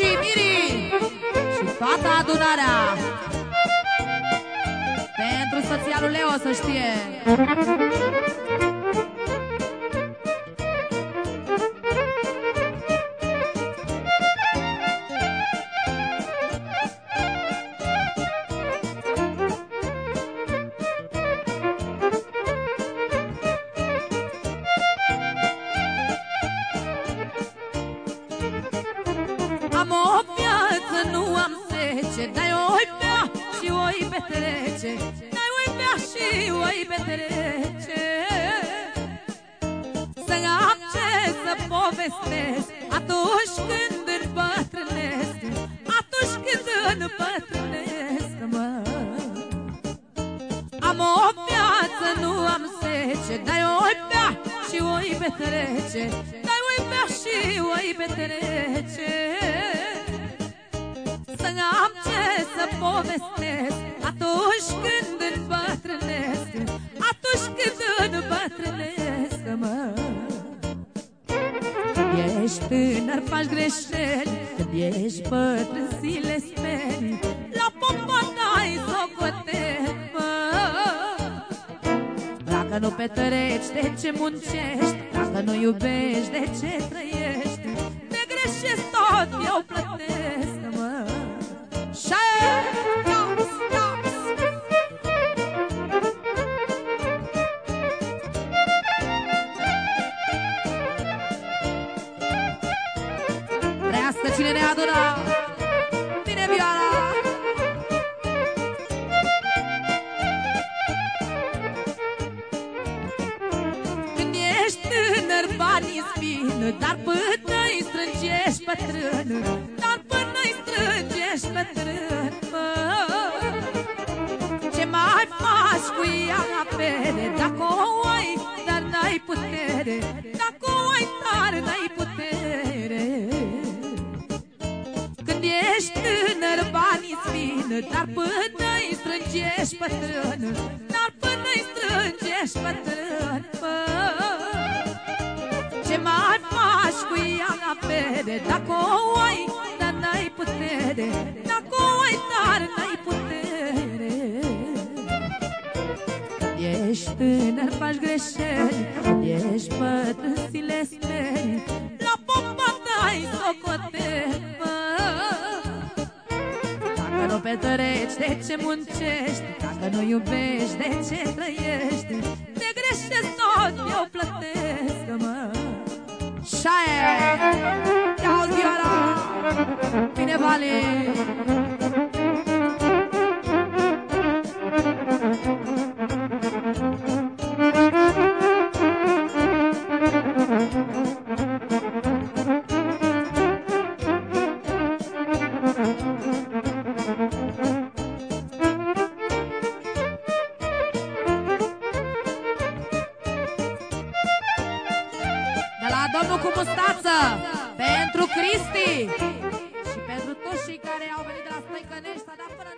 și Miri și toată adunarea. Pentru soțialul Leo să știe. Sece Dar o bea și o petrece Dar o bea și o petrece Să am ce să povestesc Atunci când îmbătrânesc Atunci când îmbătrânesc, mă. Am o viață, nu am sece Dar o bea și o petrece Dar o bea și o petrece povestesc Atunci când îmbătrânesc Atunci când îmbătrânesc, mă Când ești tânăr faci greșeli Când ești bătrân zile speri La popa dai socoteli, mă Dacă nu petreci, de ce muncești? Dacă nu iubești, de ce trăiești? De greșesc tot, eu plătesc, Trească cine ne aduna Vine vioara Când ești tânăr, banii spin Dar până îi strângești bătrân Dar până îi strângești bătrân mă. Ce mai faci cu ea la pere Dacă o ai, dar n-ai putere Dacă o ai, dar n-ai putere ești tânăr, banii-ți vin Dar până îi strângești bătrân Dar până îi strângești bătrân bă. Ce mai faci cu ea la pere Dacă o ai, dar n-ai putere Dacă o ai, dar n-ai putere Când ești tânăr, faci greșeli Când ești bătrân, ți le de ce muncești? Dacă nu iubești, de ce trăiești? De greșesc tot, eu plătesc, mă Șaie! Ia-o-ți vioara! Bine, Vale! Domnul cu mustață! Pentru Cristi! Și pentru toți cei care au venit de la Stăicănești S-a dat până